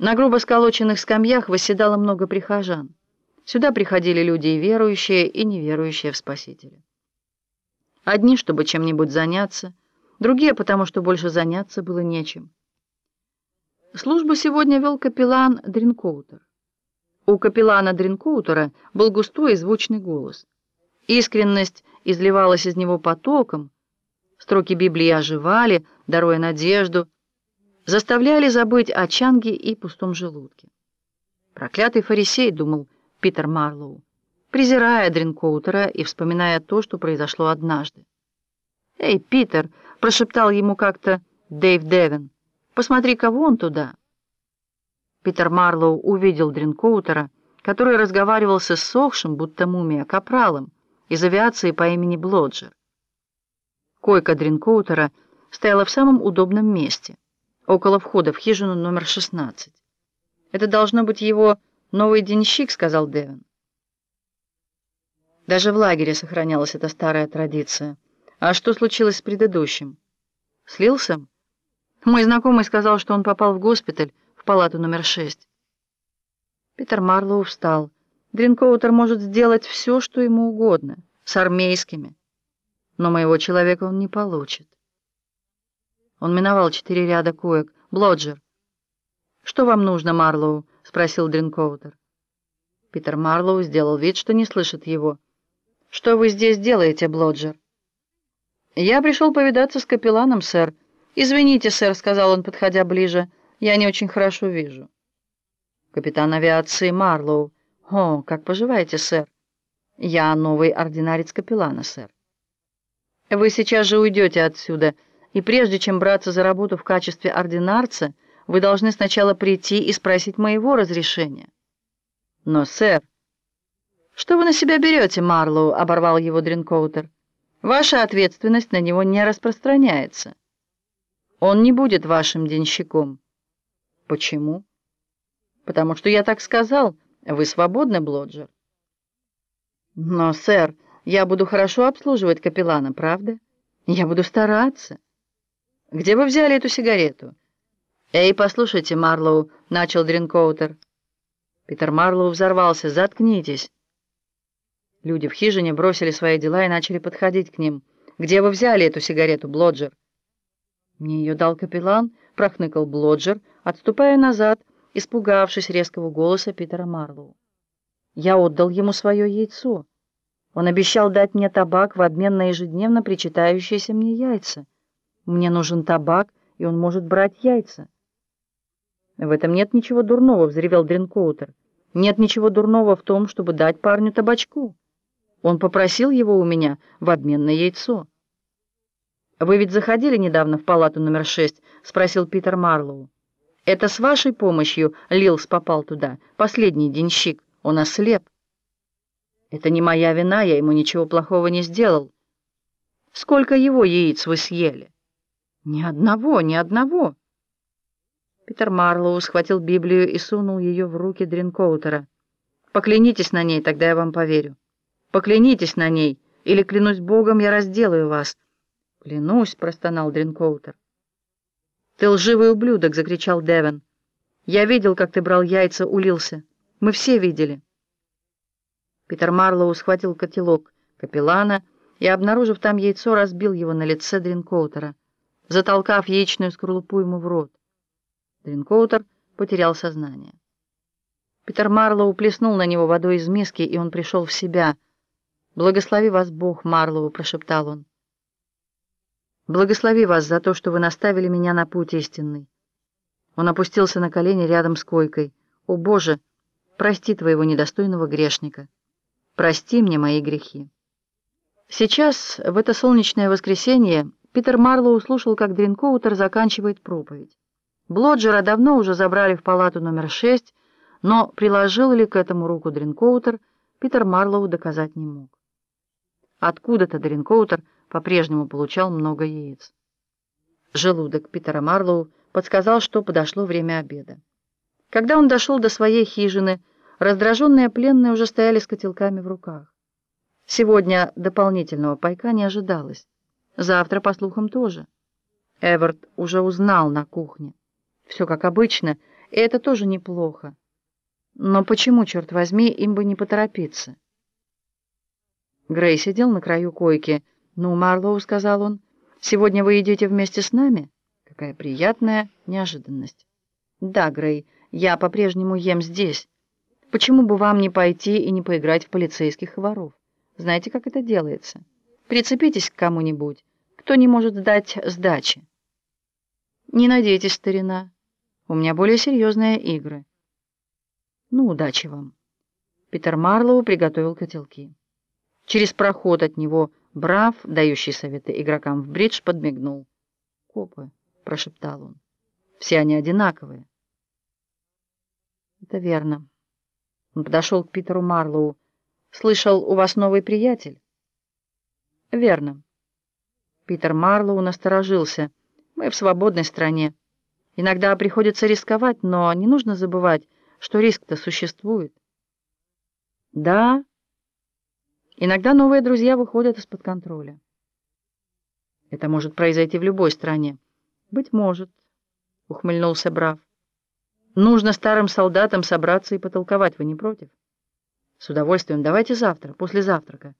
На грубо сколоченных скамьях восседало много прихожан. Сюда приходили люди и верующие, и неверующие в Спасителя. Одни, чтобы чем-нибудь заняться, другие, потому что больше заняться было нечем. Службу сегодня вел капеллан Дринкоутер. У капеллана Дринкоутера был густой и звучный голос. Искренность изливалась из него потоком, строки Библии оживали, даруя надежду, заставляли забыть о чанге и пустом желудке. Проклятый фарисей, думал Питер Марлоу, презирая Дринкоутера и вспоминая то, что произошло однажды. «Эй, Питер!» — прошептал ему как-то Дэйв Девин. «Посмотри, кого он туда!» Питер Марлоу увидел Дринкоутера, который разговаривал с иссохшим, будто мумия, капралом из авиации по имени Блоджер. Койка Дринкоутера стояла в самом удобном месте, около входа в хижину номер 16. «Это должно быть его новый денщик», — сказал Девин. Даже в лагере сохранялась эта старая традиция. А что случилось с предыдущим? Слился? Мой знакомый сказал, что он попал в госпиталь, в палату номер шесть. Питер Марлоу встал. Дринкоутер может сделать все, что ему угодно, с армейскими. Но моего человека он не получит. Он миновал четыре ряда коек. «Блоджер». «Что вам нужно, Марлоу?» — спросил Дринкоутер. Питер Марлоу сделал вид, что не слышит его. «Что вы здесь делаете, Блоджер?» «Я пришел повидаться с капелланом, сэр». «Извините, сэр», — сказал он, подходя ближе, — «я не очень хорошо вижу». «Капитан авиации Марлоу». «О, как поживаете, сэр?» «Я новый ординарец капеллана, сэр». «Вы сейчас же уйдете отсюда, и прежде чем браться за работу в качестве ординарца, вы должны сначала прийти и спросить моего разрешения». «Но, сэр...» «Что вы на себя берете, Марлоу?» — оборвал его Дринкоутер. «Ваша ответственность на него не распространяется. Он не будет вашим денщиком». «Почему?» «Потому что я так сказал. Вы свободны, Блоджер?» «Но, сэр, я буду хорошо обслуживать капеллана, правда? Я буду стараться». «Где вы взяли эту сигарету?» «Эй, послушайте, Марлоу», — начал Дринкоутер. Питер Марлоу взорвался. «Заткнитесь». Люди в хижине бросили свои дела и начали подходить к ним. «Где вы взяли эту сигарету, Блоджер?» «Мне ее дал капеллан», — прохныкал Блоджер, отступая назад, испугавшись резкого голоса Питера Марлоу. «Я отдал ему свое яйцо. Он обещал дать мне табак в обмен на ежедневно причитающиеся мне яйца. Мне нужен табак, и он может брать яйца». «В этом нет ничего дурного», — взревел Дринкоутер. «Нет ничего дурного в том, чтобы дать парню табачку». Он попросил его у меня в обмен на яйцо. «Вы ведь заходили недавно в палату номер шесть?» — спросил Питер Марлоу. «Это с вашей помощью Лилс попал туда, последний денщик. Он ослеп». «Это не моя вина, я ему ничего плохого не сделал». «Сколько его яиц вы съели?» «Ни одного, ни одного». Питер Марлоу схватил Библию и сунул ее в руки Дринкоутера. «Поклянитесь на ней, тогда я вам поверю». Поклянитесь на ней, или, клянусь Богом, я разделаю вас. Клянусь, простонал Дринкоутер. Ты лживый ублюдок, закричал Девен. Я видел, как ты брал яйца, улился. Мы все видели. Питер Марлоу схватил котелок капеллана и, обнаружив там яйцо, разбил его на лице Дринкоутера, затолкав яичную скорлупу ему в рот. Дринкоутер потерял сознание. Питер Марлоу плеснул на него водой из миски, и он пришел в себя — «Благослови вас Бог, Марлоу», — прошептал он. «Благослови вас за то, что вы наставили меня на путь истинный». Он опустился на колени рядом с койкой. «О, Боже, прости твоего недостойного грешника. Прости мне мои грехи». Сейчас, в это солнечное воскресенье, Питер Марлоу слушал, как Дринкоутер заканчивает проповедь. Блоджера давно уже забрали в палату номер шесть, но приложил ли к этому руку Дринкоутер, Питер Марлоу доказать не мог. Откуда-то Дринкоутер по-прежнему получал много яиц. Желудок Питера Марлоу подсказал, что подошло время обеда. Когда он дошел до своей хижины, раздраженные пленные уже стояли с котелками в руках. Сегодня дополнительного пайка не ожидалось. Завтра, по слухам, тоже. Эверт уже узнал на кухне. Все как обычно, и это тоже неплохо. Но почему, черт возьми, им бы не поторопиться? Грей сидел на краю койки. «Ну, Марлоу», — сказал он, — «сегодня вы идете вместе с нами?» Какая приятная неожиданность. «Да, Грей, я по-прежнему ем здесь. Почему бы вам не пойти и не поиграть в полицейских воров? Знаете, как это делается? Прицепитесь к кому-нибудь, кто не может сдать сдачи. Не надейтесь, старина. У меня более серьезные игры. Ну, удачи вам. Питер Марлоу приготовил котелки. Через проход от него Брав, дающий советы игрокам в бридж, подмигнул. «Копы», — прошептал он. «Все они одинаковые». «Это верно». Он подошел к Питеру Марлоу. «Слышал, у вас новый приятель?» «Верно». Питер Марлоу насторожился. «Мы в свободной стране. Иногда приходится рисковать, но не нужно забывать, что риск-то существует». «Да». Иногда новые друзья выходят из-под контроля. Это может произойти в любой стране. Быть может, ухмыльнулся Брав. Нужно старым солдатам собраться и потолковать, вы не против? С удовольствием, давайте завтра, после завтрака.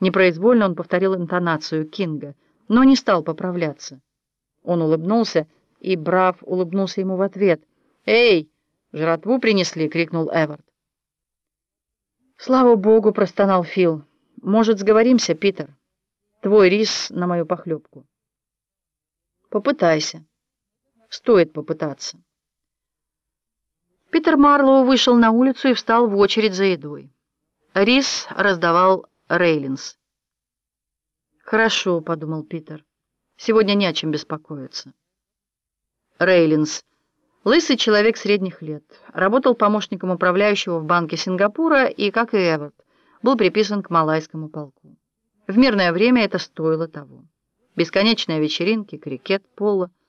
Непроизвольно он повторил интонацию Кинга, но не стал поправляться. Он улыбнулся, и Брав улыбнулся ему в ответ. «Эй, жратву принесли!» — крикнул Эвард. «Слава богу!» — простонал Фил. «Может, сговоримся, Питер? Твой рис на мою похлебку». «Попытайся. Стоит попытаться». Питер Марлоу вышел на улицу и встал в очередь за едой. Рис раздавал Рейлинс. «Хорошо», — подумал Питер. «Сегодня не о чем беспокоиться». Рейлинс. Лысый человек средних лет. Работал помощником управляющего в Банке Сингапура и, как и Эверт, был приписан к малайскому полку. В мирное время это стоило того. Бесконечные вечеринки, крикет, поло —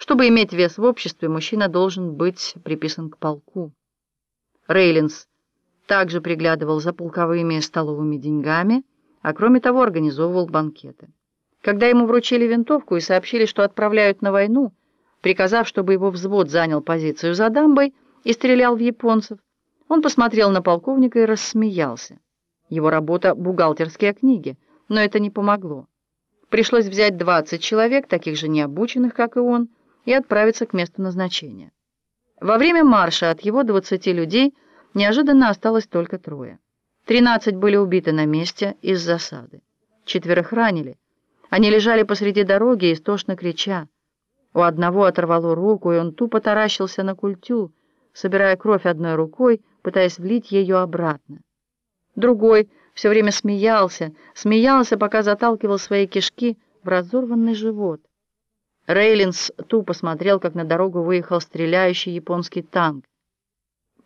чтобы иметь вес в обществе, мужчина должен быть приписан к полку. Рейлинс также приглядывал за полковыми столовыми деньгами, а кроме того организовывал банкеты. Когда ему вручили винтовку и сообщили, что отправляют на войну, приказав, чтобы его взвод занял позицию за дамбой и стрелял в японцев, он посмотрел на полковника и рассмеялся. Его работа — бухгалтерские книги, но это не помогло. Пришлось взять 20 человек, таких же необученных, как и он, и отправиться к месту назначения. Во время марша от его 20 людей неожиданно осталось только трое. 13 были убиты на месте из засады. Четверых ранили. Они лежали посреди дороги, истошно крича. У одного оторвало руку, и он тупо таращился на культю, собирая кровь одной рукой, пытаясь влить ее обратно. Другой все время смеялся, смеялся, пока заталкивал свои кишки в разорванный живот. Рейлинс тупо смотрел, как на дорогу выехал стреляющий японский танк.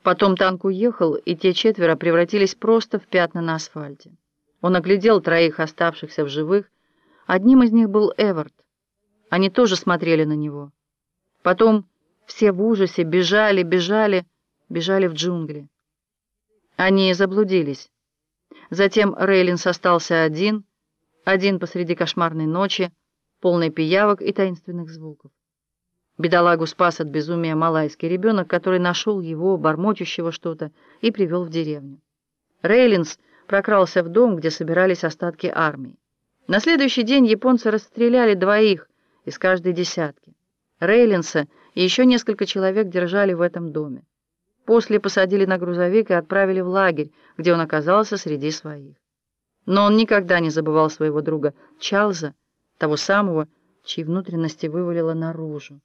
Потом танк уехал, и те четверо превратились просто в пятна на асфальте. Он оглядел троих оставшихся в живых. Одним из них был Эвард. Они тоже смотрели на него. Потом все в ужасе бежали, бежали, бежали в джунгли. Они заблудились. Затем Рейлинс остался один, один посреди кошмарной ночи, полной пиявок и таинственных звуков. Бедолагу спас от безумия малайский ребенок, который нашел его, бормочущего что-то, и привел в деревню. Рейлинс прокрался в дом, где собирались остатки армии. На следующий день японцы расстреляли двоих из каждой десятки. Рейлинса и еще несколько человек держали в этом доме. После посадили на грузовик и отправили в лагерь, где он оказался среди своих. Но он никогда не забывал своего друга Чарльза, того самого, чьи внутренности вывалило наружу.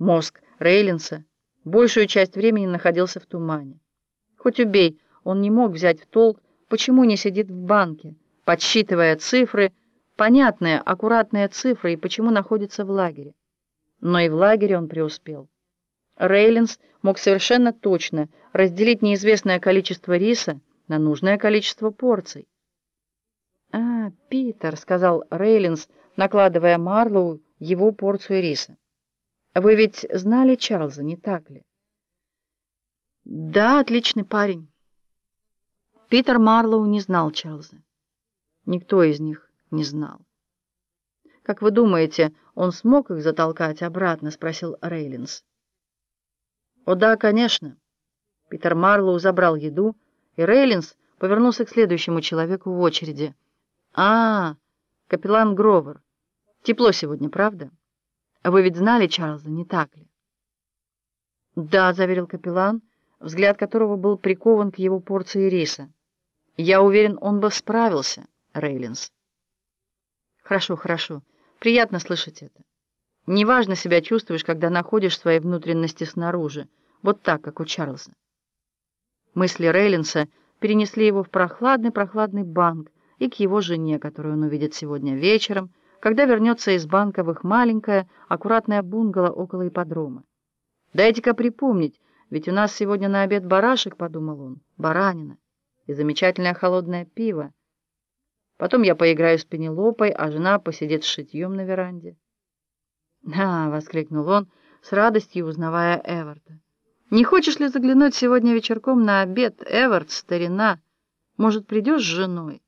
Мозг Рейлинса большую часть времени находился в тумане. Хоть убей, он не мог взять в толк, почему не сидит в банке, подсчитывая цифры, понятные, аккуратные цифры, и почему находится в лагере. Но и в лагере он преуспел. Рейлинс мог совершенно точно разделить неизвестное количество риса на нужное количество порций. «А, Питер», — сказал Рейлинс, накладывая Марлоу его порцию риса. «Вы ведь знали Чарльза, не так ли?» «Да, отличный парень». Питер Марлоу не знал Чарльза. Никто из них не знал. Как вы думаете, он смог их затолкать обратно?» — спросил Рейлинс. «О да, конечно». Питер Марлоу забрал еду, и Рейлинс повернулся к следующему человеку в очереди. «А, капеллан Гровер. Тепло сегодня, правда? Вы ведь знали Чарльза, не так ли?» «Да», — заверил капеллан, взгляд которого был прикован к его порции риса. «Я уверен, он бы справился, Рейлинс». «Хорошо, хорошо. Приятно слышать это. Неважно себя чувствуешь, когда находишь свои внутренности снаружи, вот так, как у Чарльза». Мысли Рейлинса перенесли его в прохладный-прохладный банк и к его жене, которую он увидит сегодня вечером, когда вернется из банка в их маленькое, аккуратное бунгало около ипподрома. «Дайте-ка припомнить, ведь у нас сегодня на обед барашек», — подумал он, — «баранина и замечательное холодное пиво. Потом я поиграю с Пенелопой, а жена посидит с шитьем на веранде». «А!» — воскликнул он, с радостью узнавая Эварда. «Не хочешь ли заглянуть сегодня вечерком на обед, Эвард, старина? Может, придешь с женой?»